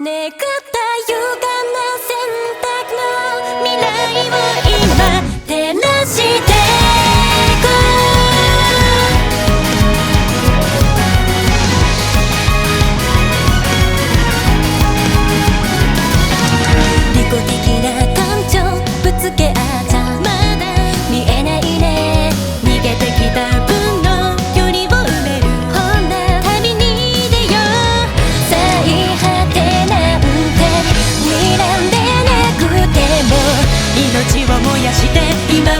願ったゆかな選択の未来をは燃やして今